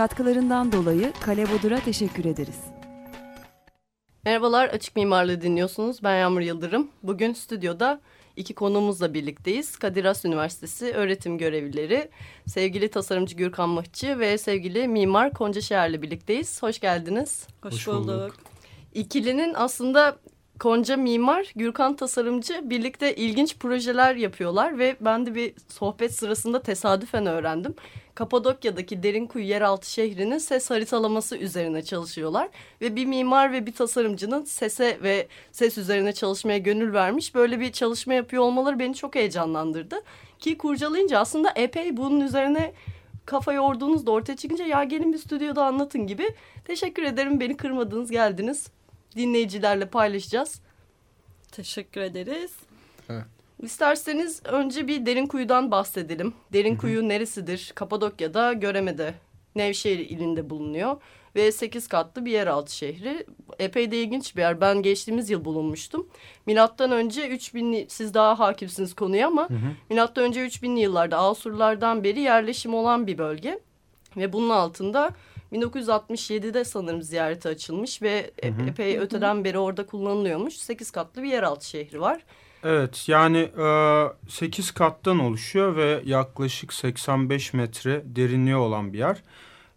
Katkılarından dolayı Kale Bodur'a teşekkür ederiz. Merhabalar, Açık Mimarlığı dinliyorsunuz. Ben Yağmur Yıldırım. Bugün stüdyoda iki konuğumuzla birlikteyiz. Kadir Has Üniversitesi öğretim görevlileri, sevgili tasarımcı Gürkan Mıhçı ve sevgili mimar Konca Şeher'le birlikteyiz. Hoş geldiniz. Hoş, Hoş bulduk. bulduk. İkilinin aslında Konca mimar, Gürkan tasarımcı birlikte ilginç projeler yapıyorlar ve ben de bir sohbet sırasında tesadüfen öğrendim. Kapadokya'daki Derinkuyu yeraltı şehrinin ses haritalaması üzerine çalışıyorlar ve bir mimar ve bir tasarımcının sese ve ses üzerine çalışmaya gönül vermiş. Böyle bir çalışma yapıyor olmaları beni çok heyecanlandırdı. Ki kurcalayınca aslında epey bunun üzerine kafa yorduğunuzda ortaya çıkınca ya gelin bir stüdyoda anlatın gibi. Teşekkür ederim beni kırmadınız geldiniz dinleyicilerle paylaşacağız. Teşekkür ederiz. Evet. İsterseniz önce bir derin kuyudan bahsedelim. Derin kuyu neresidir? Kapadokya'da, Göreme'de, Nevşehir ilinde bulunuyor. Ve 8 katlı bir yeraltı şehri. Epey de ilginç bir yer. Ben geçtiğimiz yıl bulunmuştum. Milattan önce 3000 siz daha hakimsiniz konuya ama hı hı. milattan önce 3000'li yıllarda Asurlardan beri yerleşim olan bir bölge. Ve bunun altında 1967'de sanırım ziyarete açılmış ve hı hı. epey öteden beri orada kullanılıyormuş. 8 katlı bir yeraltı şehri var. Evet yani e, 8 kattan oluşuyor ve yaklaşık 85 metre derinliği olan bir yer.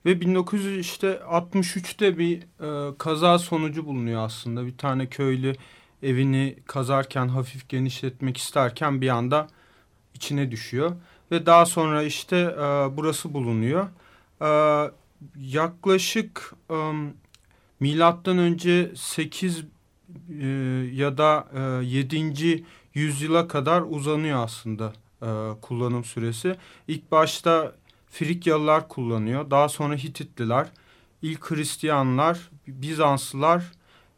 Ve 1963'te bir kaza sonucu bulunuyor aslında. Bir tane köylü evini kazarken hafif genişletmek isterken bir anda içine düşüyor. Ve daha sonra işte burası bulunuyor. Yaklaşık milattan önce 8 e, ya da e, 7. yüzyıla kadar uzanıyor aslında e, kullanım süresi. İlk başta Frikyalılar kullanıyor. Daha sonra Hititliler, ilk Hristiyanlar, Bizanslılar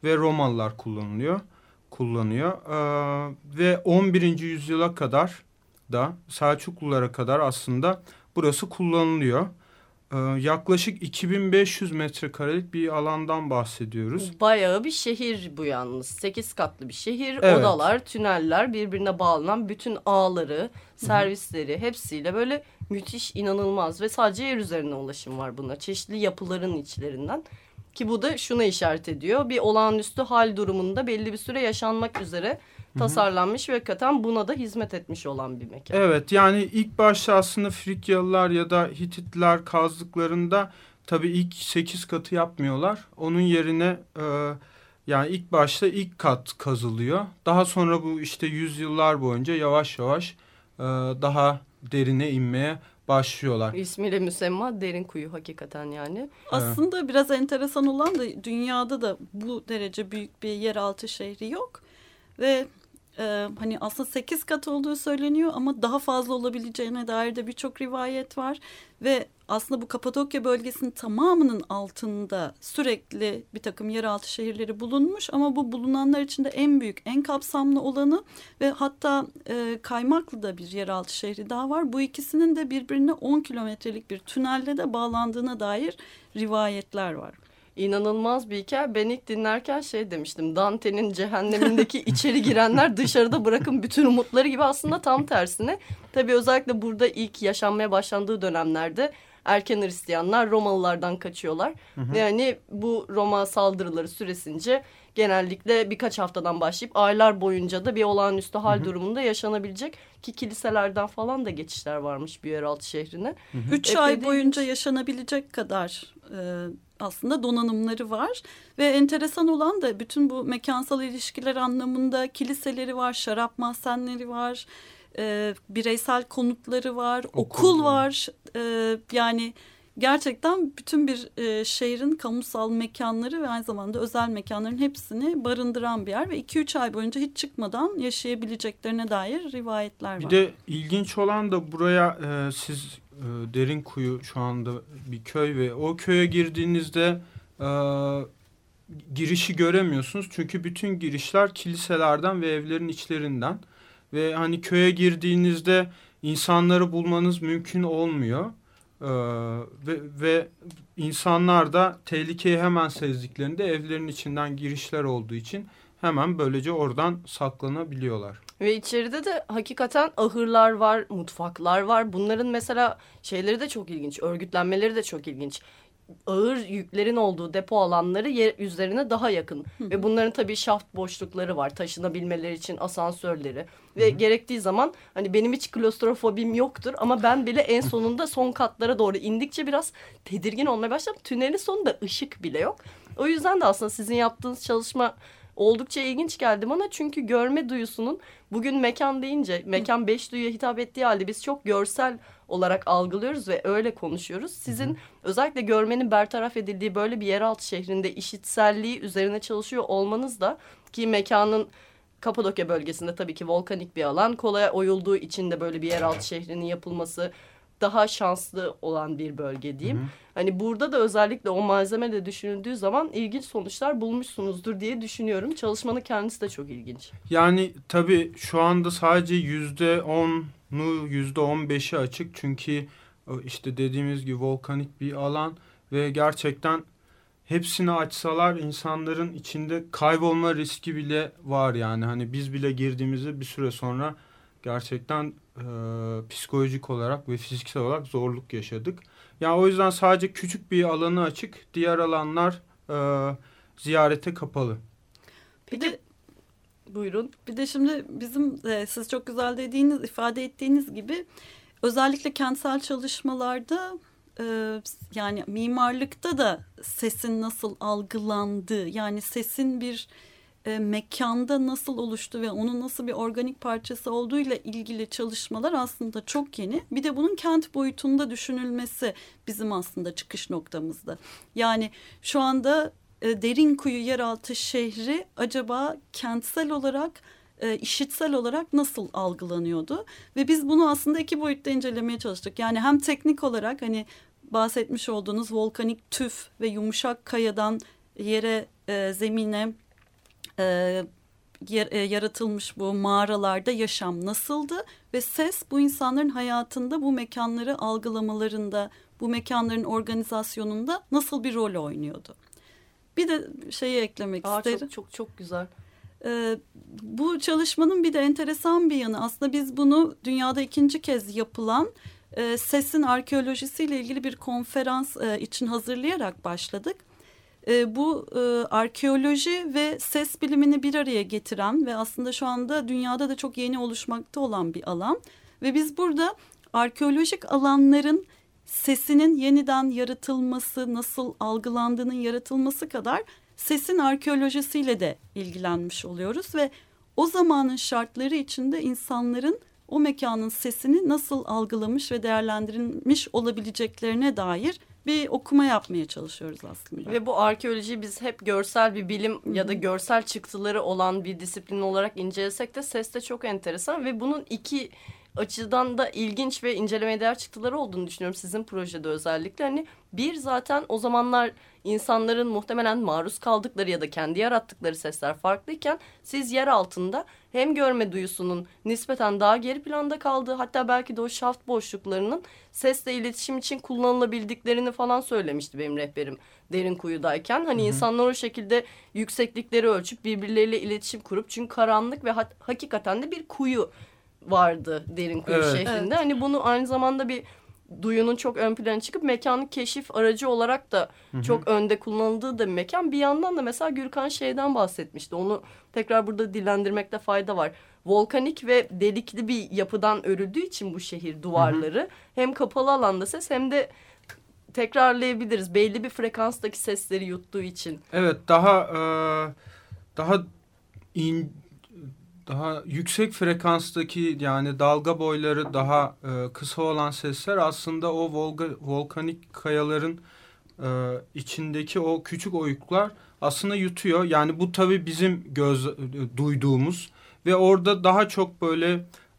ve Romalılar kullanılıyor. Kullanıyor. Ee, ve 11. yüzyıla kadar da Selçuklulara kadar aslında burası kullanılıyor. Ee, yaklaşık 2500 metrekarelik bir alandan bahsediyoruz. Bayağı bir şehir bu yalnız. 8 katlı bir şehir. Evet. Odalar, tüneller, birbirine bağlanan bütün ağları, servisleri Hı -hı. hepsiyle böyle müthiş, inanılmaz ve sadece yer üzerine ulaşım var buna. Çeşitli yapıların içlerinden. Ki bu da şuna işaret ediyor. Bir olağanüstü hal durumunda belli bir süre yaşanmak üzere tasarlanmış ve hakikaten buna da hizmet etmiş olan bir mekan. Evet yani ilk başta aslında Frikyalılar ya da Hititler kazdıklarında tabii ilk sekiz katı yapmıyorlar. Onun yerine e, yani ilk başta ilk kat kazılıyor. Daha sonra bu işte yüzyıllar boyunca yavaş yavaş e, daha derine inmeye başlıyorlar. İsmiyle müsemma derin kuyu hakikaten yani. Aslında biraz enteresan olan da dünyada da bu derece büyük bir yeraltı şehri yok. Ve e, hani aslında sekiz kat olduğu söyleniyor ama daha fazla olabileceğine dair de birçok rivayet var. Ve aslında bu Kapadokya bölgesinin tamamının altında sürekli bir takım yeraltı şehirleri bulunmuş ama bu bulunanlar içinde en büyük, en kapsamlı olanı ve hatta e, Kaymaklı'da bir yeraltı şehri daha var. Bu ikisinin de birbirine 10 kilometrelik bir tünelle de bağlandığına dair rivayetler var inanılmaz bir hikaye. Ben ilk dinlerken şey demiştim. Dante'nin cehennemindeki içeri girenler dışarıda bırakın bütün umutları gibi aslında tam tersine. Tabii özellikle burada ilk yaşanmaya başlandığı dönemlerde erken Hristiyanlar Romalılardan kaçıyorlar. Hı hı. Yani bu Roma saldırıları süresince genellikle birkaç haftadan başlayıp aylar boyunca da bir olağanüstü hal hı hı. durumunda yaşanabilecek ki kiliselerden falan da geçişler varmış bir yeraltı şehrine. Hı hı. Üç Epey ay boyunca yaşanabilecek kadar e, aslında donanımları var ve enteresan olan da bütün bu mekansal ilişkiler anlamında kiliseleri var, şarap mahzenleri var, e, bireysel konutları var, okul, okul var. E, yani gerçekten bütün bir e, şehrin kamusal mekanları ve aynı zamanda özel mekanların hepsini barındıran bir yer ve 2-3 ay boyunca hiç çıkmadan yaşayabileceklerine dair rivayetler var. Bir de ilginç olan da buraya e, siz derin kuyu şu anda bir köy ve o köye girdiğinizde e, girişi göremiyorsunuz. Çünkü bütün girişler kiliselerden ve evlerin içlerinden. Ve hani köye girdiğinizde insanları bulmanız mümkün olmuyor. Ee, ve, ve insanlar da tehlikeyi hemen sezdiklerinde evlerin içinden girişler olduğu için hemen böylece oradan saklanabiliyorlar. Ve içeride de hakikaten ahırlar var, mutfaklar var. Bunların mesela şeyleri de çok ilginç, örgütlenmeleri de çok ilginç. Ağır yüklerin olduğu depo alanları yer üzerine daha yakın. Ve bunların tabii şaft boşlukları var. Taşınabilmeleri için asansörleri. Ve gerektiği zaman hani benim hiç klostrofobim yoktur ama ben bile en sonunda son katlara doğru indikçe biraz tedirgin olmaya başladım. Tünelin sonunda ışık bile yok. O yüzden de aslında sizin yaptığınız çalışma oldukça ilginç geldi bana. Çünkü görme duyusunun bugün mekan deyince mekan beş duyuya hitap ettiği halde biz çok görsel olarak algılıyoruz ve öyle konuşuyoruz. Sizin özellikle görmenin bertaraf edildiği böyle bir yeraltı şehrinde işitselliği üzerine çalışıyor olmanız da ki mekanın Kapadokya bölgesinde tabii ki volkanik bir alan. Kolay oyulduğu için de böyle bir yeraltı şehrinin yapılması daha şanslı olan bir bölge diyeyim. Hı hı. Hani burada da özellikle o malzeme de düşünüldüğü zaman ilginç sonuçlar bulmuşsunuzdur diye düşünüyorum. Çalışmanın kendisi de çok ilginç. Yani tabii şu anda sadece yüzde onu yüzde on beşi açık çünkü o işte dediğimiz gibi volkanik bir alan ve gerçekten hepsini açsalar insanların içinde kaybolma riski bile var yani hani biz bile girdiğimizde bir süre sonra gerçekten e, psikolojik olarak ve fiziksel olarak zorluk yaşadık. Yani o yüzden sadece küçük bir alanı açık, diğer alanlar e, ziyarete kapalı. Bir de Buyurun. Bir de şimdi bizim e, siz çok güzel dediğiniz, ifade ettiğiniz gibi özellikle kentsel çalışmalarda e, yani mimarlıkta da sesin nasıl algılandığı yani sesin bir e, mekanda nasıl oluştu ve onun nasıl bir organik parçası olduğuyla ilgili çalışmalar aslında çok yeni. Bir de bunun kent boyutunda düşünülmesi bizim aslında çıkış noktamızda. Yani şu anda e, derin kuyu yeraltı şehri acaba kentsel olarak e, işitsel olarak nasıl algılanıyordu ve biz bunu aslında iki boyutta incelemeye çalıştık. Yani hem teknik olarak hani bahsetmiş olduğunuz volkanik tüf ve yumuşak kayadan yere e, zemine e, yer, e, yaratılmış bu mağaralarda yaşam nasıldı ve ses bu insanların hayatında bu mekanları algılamalarında bu mekanların organizasyonunda nasıl bir rol oynuyordu. Bir de şeyi eklemek Aa, isterim. çok çok çok güzel. Ee, bu çalışmanın bir de enteresan bir yanı aslında biz bunu dünyada ikinci kez yapılan e, sesin arkeolojisiyle ilgili bir konferans e, için hazırlayarak başladık. E, bu e, arkeoloji ve ses bilimini bir araya getiren ve aslında şu anda dünyada da çok yeni oluşmakta olan bir alan. Ve biz burada arkeolojik alanların sesinin yeniden yaratılması, nasıl algılandığının yaratılması kadar sesin arkeolojisiyle de ilgilenmiş oluyoruz ve o zamanın şartları içinde insanların o mekanın sesini nasıl algılamış ve değerlendirilmiş olabileceklerine dair bir okuma yapmaya çalışıyoruz aslında. Ve bu arkeoloji biz hep görsel bir bilim ya da görsel çıktıları olan bir disiplin olarak incelesek de ses de çok enteresan ve bunun iki açıdan da ilginç ve incelemeye değer çıktıları olduğunu düşünüyorum sizin projede özellikle. Hani bir zaten o zamanlar insanların muhtemelen maruz kaldıkları ya da kendi yarattıkları sesler farklıyken siz yer altında hem görme duyusunun nispeten daha geri planda kaldığı hatta belki de o şaft boşluklarının sesle iletişim için kullanılabildiklerini falan söylemişti benim rehberim derin kuyudayken. Hani insanlar o şekilde yükseklikleri ölçüp birbirleriyle iletişim kurup çünkü karanlık ve ha hakikaten de bir kuyu vardı derin kuyu Evet. şehrinde. Evet. Hani bunu aynı zamanda bir duyunun çok ön plana çıkıp mekanın keşif aracı olarak da çok önde kullanıldığı da bir mekan. Bir yandan da mesela Gürkan şeyden bahsetmişti. Onu tekrar burada dillendirmekte fayda var. Volkanik ve delikli bir yapıdan örüldüğü için bu şehir duvarları hem kapalı alanda ses hem de tekrarlayabiliriz. Belli bir frekanstaki sesleri yuttuğu için. Evet daha e, daha in daha yüksek frekanstaki yani dalga boyları daha e, kısa olan sesler aslında o volga, volkanik kayaların e, içindeki o küçük oyuklar aslında yutuyor. Yani bu tabii bizim göz duyduğumuz ve orada daha çok böyle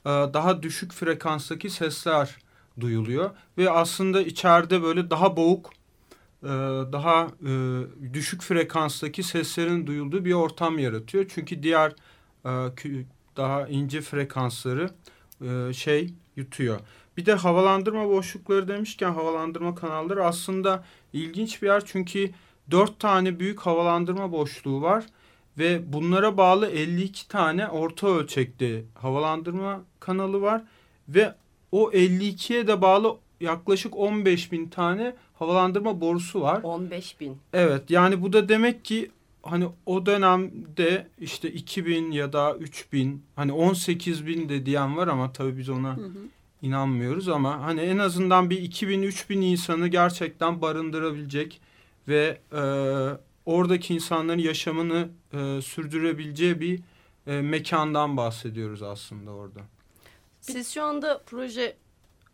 e, daha düşük frekanstaki sesler duyuluyor. Ve aslında içeride böyle daha boğuk, e, daha e, düşük frekanstaki seslerin duyulduğu bir ortam yaratıyor. Çünkü diğer e, daha ince frekansları e, şey yutuyor. Bir de havalandırma boşlukları demişken havalandırma kanalları aslında ilginç bir yer. Çünkü dört tane büyük havalandırma boşluğu var ve bunlara bağlı 52 tane orta ölçekte havalandırma kanalı var ve o 52'ye de bağlı yaklaşık 15 bin tane havalandırma borusu var. 15 bin. Evet yani bu da demek ki hani o dönemde işte 2000 ya da 3000 hani 18 bin de diyen var ama tabii biz ona hı hı. inanmıyoruz ama hani en azından bir 2000-3000 insanı gerçekten barındırabilecek ve e, oradaki insanların yaşamını e, sürdürebileceği bir e, mekandan bahsediyoruz aslında orada. Siz şu anda proje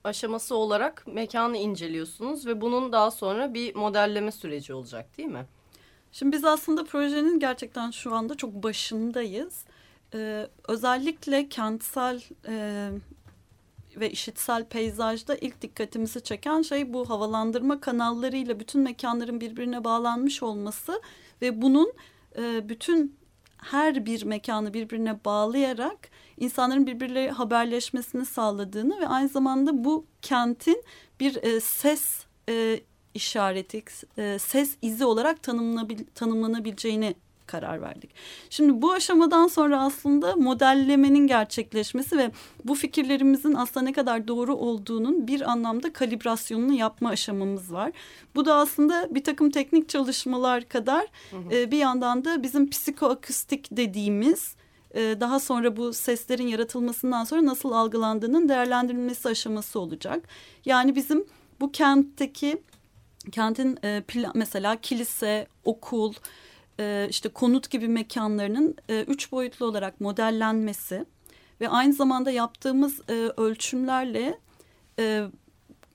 aşaması olarak mekanı inceliyorsunuz ve bunun daha sonra bir modelleme süreci olacak değil mi? Şimdi biz aslında projenin gerçekten şu anda çok başındayız. Ee, özellikle kentsel e, ve işitsel peyzajda ilk dikkatimizi çeken şey bu havalandırma kanallarıyla bütün mekanların birbirine bağlanmış olması ve bunun e, bütün her bir mekanı birbirine bağlayarak insanların birbirleriyle haberleşmesini sağladığını ve aynı zamanda bu kentin bir e, ses e, işareti, e, ses izi olarak tanımlanabileceğini karar verdik. Şimdi bu aşamadan sonra aslında modellemenin gerçekleşmesi ve bu fikirlerimizin aslında ne kadar doğru olduğunun bir anlamda kalibrasyonunu yapma aşamamız var. Bu da aslında bir takım teknik çalışmalar kadar hı hı. E, bir yandan da bizim psikoakustik dediğimiz e, daha sonra bu seslerin yaratılmasından sonra nasıl algılandığının değerlendirilmesi aşaması olacak. Yani bizim bu kentteki kentin e, plan, mesela kilise, okul, e, işte konut gibi mekanlarının e, üç boyutlu olarak modellenmesi ve aynı zamanda yaptığımız e, ölçümlerle e,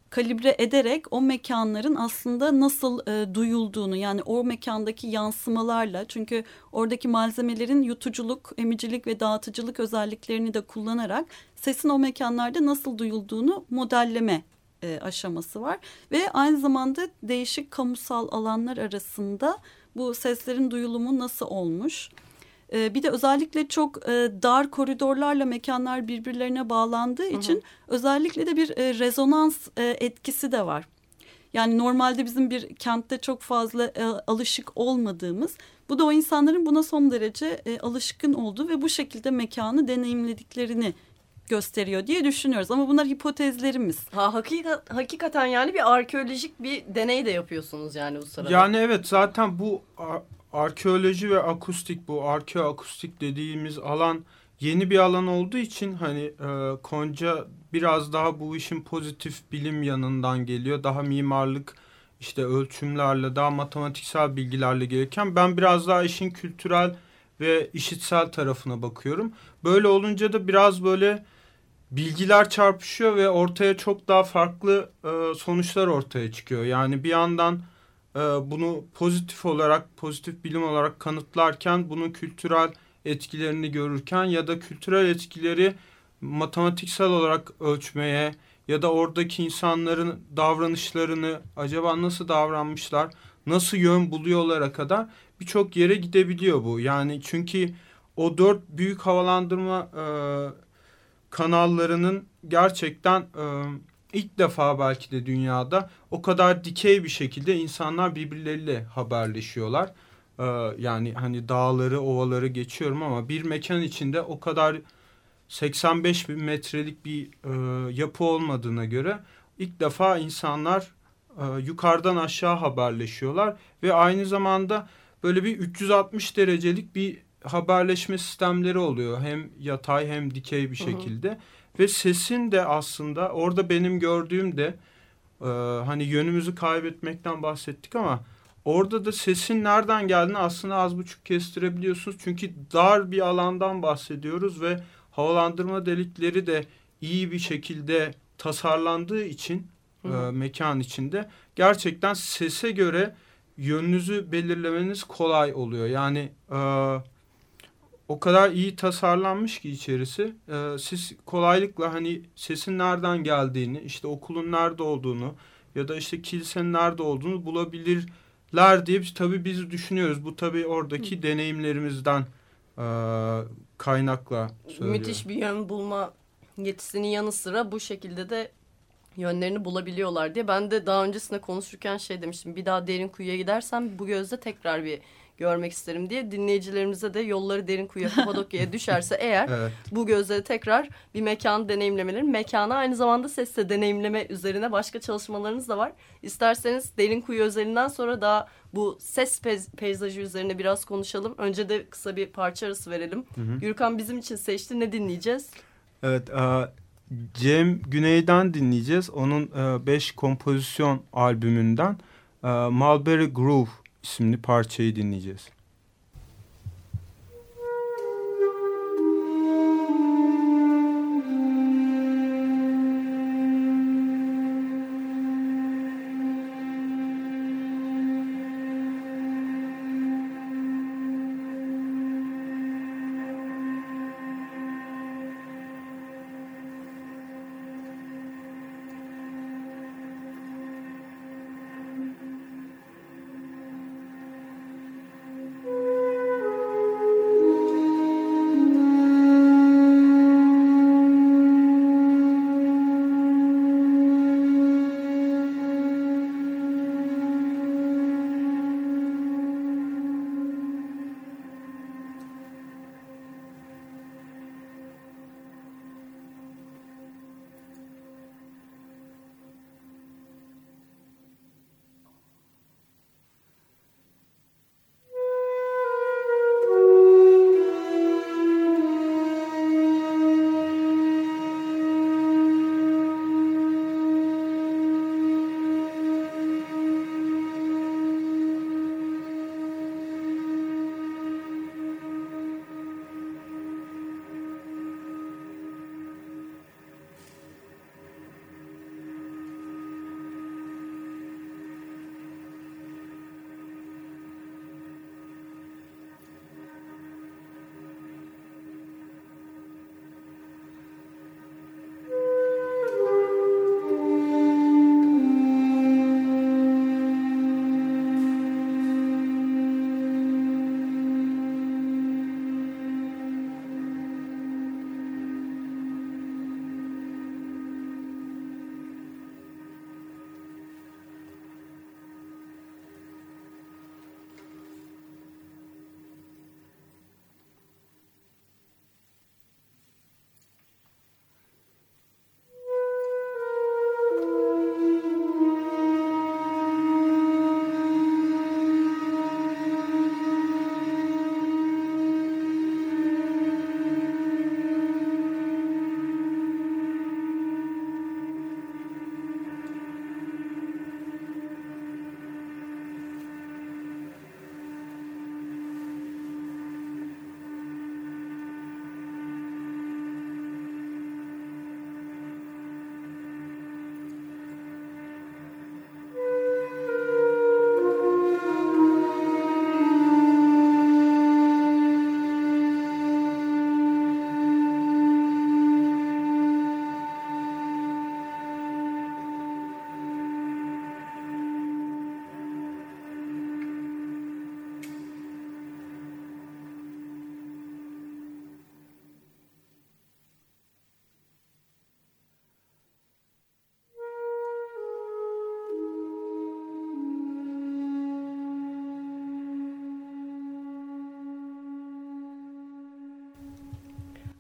kalibre ederek o mekanların aslında nasıl e, duyulduğunu yani o mekandaki yansımalarla çünkü oradaki malzemelerin yutuculuk, emicilik ve dağıtıcılık özelliklerini de kullanarak sesin o mekanlarda nasıl duyulduğunu modelleme e, aşaması var ve aynı zamanda değişik kamusal alanlar arasında bu seslerin duyulumu nasıl olmuş? E, bir de özellikle çok e, dar koridorlarla mekanlar birbirlerine bağlandığı için hı hı. özellikle de bir e, rezonans e, etkisi de var. Yani normalde bizim bir kentte çok fazla e, alışık olmadığımız, bu da o insanların buna son derece e, alışkın olduğu ve bu şekilde mekanı deneyimlediklerini gösteriyor diye düşünüyoruz. Ama bunlar hipotezlerimiz. Ha, hakikat, hakikaten yani bir arkeolojik bir deney de yapıyorsunuz yani bu sırada. Yani evet zaten bu arkeoloji ve akustik bu arkeoakustik dediğimiz alan yeni bir alan olduğu için hani e, Konca biraz daha bu işin pozitif bilim yanından geliyor. Daha mimarlık işte ölçümlerle daha matematiksel bilgilerle gelirken ben biraz daha işin kültürel ve işitsel tarafına bakıyorum. Böyle olunca da biraz böyle bilgiler çarpışıyor ve ortaya çok daha farklı e, sonuçlar ortaya çıkıyor. Yani bir yandan e, bunu pozitif olarak, pozitif bilim olarak kanıtlarken bunun kültürel etkilerini görürken ya da kültürel etkileri matematiksel olarak ölçmeye ya da oradaki insanların davranışlarını acaba nasıl davranmışlar, nasıl yön buluyorlara kadar birçok yere gidebiliyor bu. Yani çünkü o dört büyük havalandırma e, kanallarının gerçekten e, ilk defa belki de dünyada o kadar dikey bir şekilde insanlar birbirleriyle haberleşiyorlar. E, yani hani dağları, ovaları geçiyorum ama bir mekan içinde o kadar 85 bin metrelik bir e, yapı olmadığına göre ilk defa insanlar e, yukarıdan aşağı haberleşiyorlar ve aynı zamanda böyle bir 360 derecelik bir haberleşme sistemleri oluyor. Hem yatay hem dikey bir şekilde. Hı hı. Ve sesin de aslında orada benim gördüğüm de e, hani yönümüzü kaybetmekten bahsettik ama orada da sesin nereden geldiğini aslında az buçuk kestirebiliyorsunuz. Çünkü dar bir alandan bahsediyoruz ve havalandırma delikleri de iyi bir şekilde tasarlandığı için hı hı. E, mekan içinde gerçekten sese göre yönünüzü belirlemeniz kolay oluyor. Yani e, o kadar iyi tasarlanmış ki içerisi. E, siz kolaylıkla hani sesin nereden geldiğini, işte okulun nerede olduğunu ya da işte kilisenin nerede olduğunu bulabilirler diye tabii biz düşünüyoruz. Bu tabii oradaki deneyimlerimizden e, kaynakla söylüyorum. Müthiş bir yön bulma yetisinin yanı sıra bu şekilde de yönlerini bulabiliyorlar diye. Ben de daha öncesinde konuşurken şey demiştim. Bir daha derin kuyuya gidersem bu gözle tekrar bir görmek isterim diye. Dinleyicilerimize de yolları derin kuyuya Kapadokya'ya düşerse eğer Evet. bu gözle tekrar bir mekan deneyimlemeleri. Mekana aynı zamanda sesle deneyimleme üzerine başka çalışmalarınız da var. İsterseniz derin kuyu özelinden sonra daha bu ses pez- peyzajı üzerine biraz konuşalım. Önce de kısa bir parça arası verelim. hı. Gürkan bizim için seçti. Ne dinleyeceğiz? Evet, e, Cem Güney'den dinleyeceğiz. Onun 5 kompozisyon albümünden e, Mulberry Groove isimli parçayı dinleyeceğiz.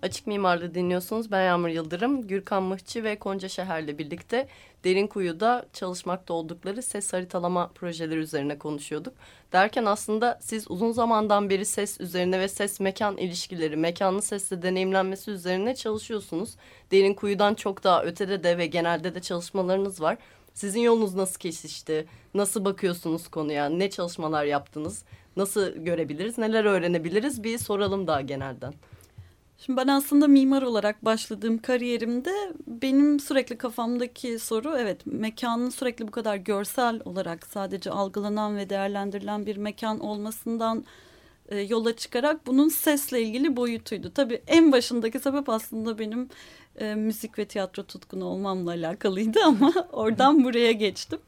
Açık Mimarlı dinliyorsunuz. Ben Yağmur Yıldırım, Gürkan Mıhçı ve Konca Şeher'le birlikte Derin Kuyu'da çalışmakta oldukları ses haritalama projeleri üzerine konuşuyorduk. Derken aslında siz uzun zamandan beri ses üzerine ve ses mekan ilişkileri, mekanlı sesle deneyimlenmesi üzerine çalışıyorsunuz. Derin Kuyu'dan çok daha ötede de ve genelde de çalışmalarınız var. Sizin yolunuz nasıl kesişti? Nasıl bakıyorsunuz konuya? Ne çalışmalar yaptınız? Nasıl görebiliriz? Neler öğrenebiliriz? Bir soralım daha genelden. Şimdi ben aslında mimar olarak başladığım kariyerimde benim sürekli kafamdaki soru evet mekanın sürekli bu kadar görsel olarak sadece algılanan ve değerlendirilen bir mekan olmasından e, yola çıkarak bunun sesle ilgili boyutuydu. Tabii en başındaki sebep aslında benim e, müzik ve tiyatro tutkunu olmamla alakalıydı ama oradan buraya geçtim.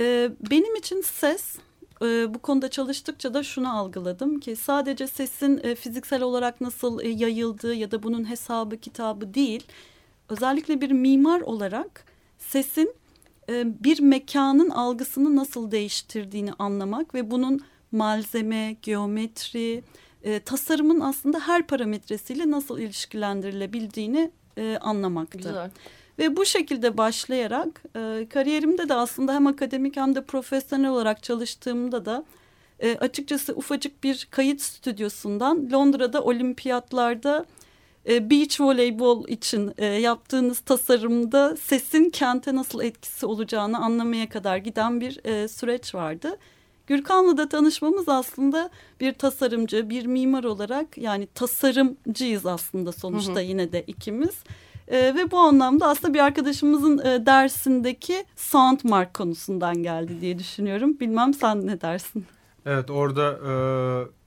E, benim için ses e, bu konuda çalıştıkça da şunu algıladım ki sadece sesin e, fiziksel olarak nasıl e, yayıldığı ya da bunun hesabı kitabı değil. Özellikle bir mimar olarak sesin e, bir mekanın algısını nasıl değiştirdiğini anlamak ve bunun malzeme, geometri, e, tasarımın aslında her parametresiyle nasıl ilişkilendirilebildiğini e, anlamaktı. Güzel. Ve bu şekilde başlayarak e, kariyerimde de aslında hem akademik hem de profesyonel olarak çalıştığımda da e, açıkçası ufacık bir kayıt stüdyosundan Londra'da olimpiyatlarda e, beach voleybol için e, yaptığınız tasarımda sesin kente nasıl etkisi olacağını anlamaya kadar giden bir e, süreç vardı. Gürkan'la da tanışmamız aslında bir tasarımcı, bir mimar olarak yani tasarımcıyız aslında sonuçta Hı hı. yine de ikimiz. E, ve bu anlamda aslında bir arkadaşımızın e, dersindeki sound mark konusundan geldi diye düşünüyorum. Bilmem sen ne dersin? Evet orada e,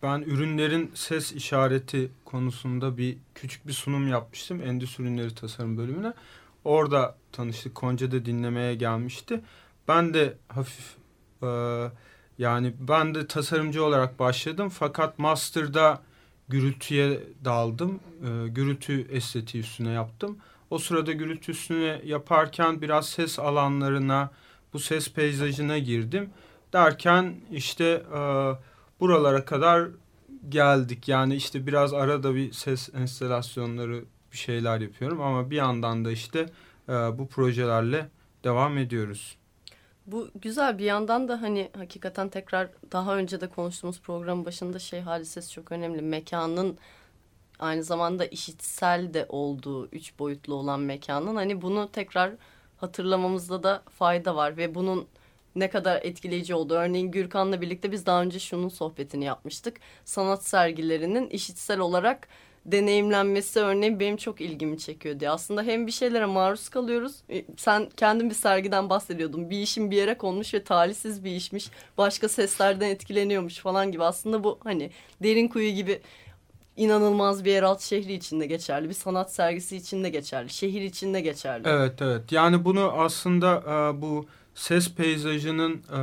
ben ürünlerin ses işareti konusunda bir küçük bir sunum yapmıştım. Endüstri ürünleri tasarım bölümüne. Orada tanıştık. Konca'da dinlemeye gelmişti. Ben de hafif e, yani ben de tasarımcı olarak başladım. Fakat master'da gürültüye daldım. E, gürültü estetiği üstüne yaptım. O sırada gürültü üstüne yaparken biraz ses alanlarına, bu ses peyzajına girdim derken işte e, buralara kadar geldik. Yani işte biraz arada bir ses enstalasyonları bir şeyler yapıyorum ama bir yandan da işte e, bu projelerle devam ediyoruz. Bu güzel bir yandan da hani hakikaten tekrar daha önce de konuştuğumuz programın başında şey hadisesi çok önemli. Mekanın aynı zamanda işitsel de olduğu üç boyutlu olan mekanın hani bunu tekrar hatırlamamızda da fayda var ve bunun ne kadar etkileyici oldu. Örneğin Gürkan'la birlikte biz daha önce şunun sohbetini yapmıştık. Sanat sergilerinin işitsel olarak deneyimlenmesi örneğin benim çok ilgimi çekiyor diye. Aslında hem bir şeylere maruz kalıyoruz. E, Sen kendin bir sergiden bahsediyordun. Bir işin bir yere konmuş ve talihsiz bir işmiş. Başka seslerden etkileniyormuş falan gibi. Aslında bu hani derin kuyu gibi inanılmaz bir yeraltı şehri için de geçerli. Bir sanat sergisi için de geçerli. Şehir için de geçerli. Evet evet yani bunu aslında e, bu ses peyzajının e,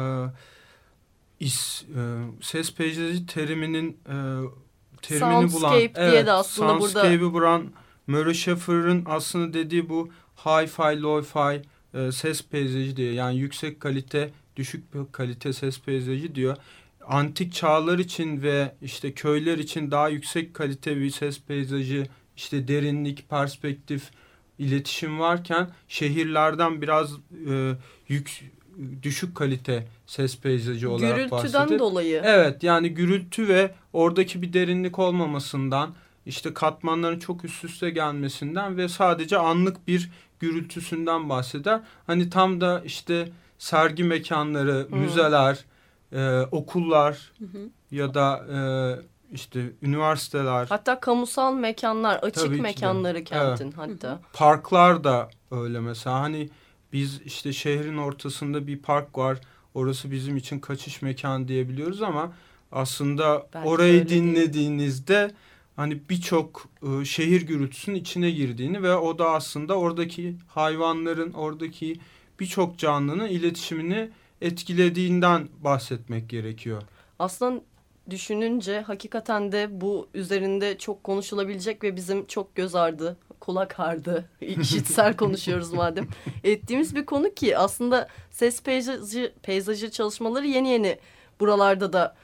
is, e, ses peyzajı teriminin e, terimini bulan Soundscape diye de aslında burada- soundscape'i bulan Murray Schafer'ın aslında dediği bu hi-fi, lo-fi e, ses peyzajı diye yani yüksek kalite, düşük kalite ses peyzajı diyor. Antik çağlar için ve işte köyler için daha yüksek kalite bir ses peyzajı, işte derinlik, perspektif, iletişim varken şehirlerden biraz e, yük, düşük kalite ses peyzajı olarak Gürültüden bahsediyor. dolayı. Evet yani gürültü ve oradaki bir derinlik olmamasından işte katmanların çok üst üste gelmesinden ve sadece anlık bir gürültüsünden bahseder. Hani tam da işte sergi mekanları, Hmm. müzeler, e, okullar Hı hı. ya da e, işte üniversiteler, Hatta kamusal mekanlar, Tabii açık de. mekanları kentin hatta. parklar da öyle mesela. Hani biz işte şehrin ortasında bir park var. Orası bizim için kaçış mekan diyebiliyoruz ama aslında Belki orayı öyle değil. dinlediğinizde hani birçok e, şehir gürültüsünün içine girdiğini ve o da aslında oradaki hayvanların, oradaki birçok canlının iletişimini etkilediğinden bahsetmek gerekiyor. Aslında düşününce hakikaten de bu üzerinde çok konuşulabilecek ve bizim çok göz ardı, kulak ardı, işitsel konuşuyoruz madem. Ettiğimiz bir konu ki aslında ses peyzajı, peyzajı çalışmaları yeni yeni buralarda da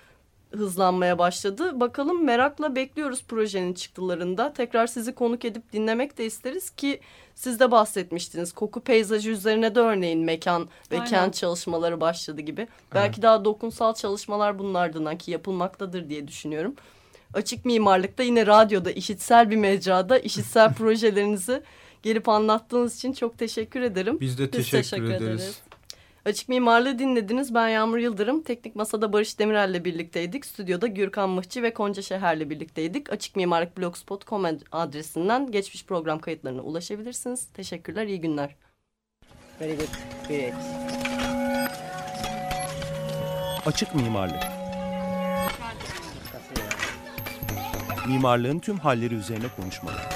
hızlanmaya başladı. Bakalım merakla bekliyoruz projenin çıktılarında. Tekrar sizi konuk edip dinlemek de isteriz ki siz de bahsetmiştiniz. Koku peyzajı üzerine de örneğin mekan ve Aynen. kent çalışmaları başladı gibi. Belki daha dokunsal çalışmalar bunlardan ki yapılmaktadır diye düşünüyorum. Açık mimarlıkta yine radyoda işitsel bir mecrada işitsel projelerinizi gelip anlattığınız için çok teşekkür ederim. Biz de Biz teşekkür, teşekkür ederiz. ederiz. Açık Mimarlığı dinlediniz. Ben Yağmur Yıldırım. Teknik Masa'da Barış Demirel'le birlikteydik. Stüdyoda Gürkan Mıhçı ve Konca Şeher'le birlikteydik. Açık Mimarlık Blogspot.com adresinden geçmiş program kayıtlarına ulaşabilirsiniz. Teşekkürler, iyi günler. Very good. Great. Açık mimarlık. Mimarlığın tüm halleri üzerine konuşmalar.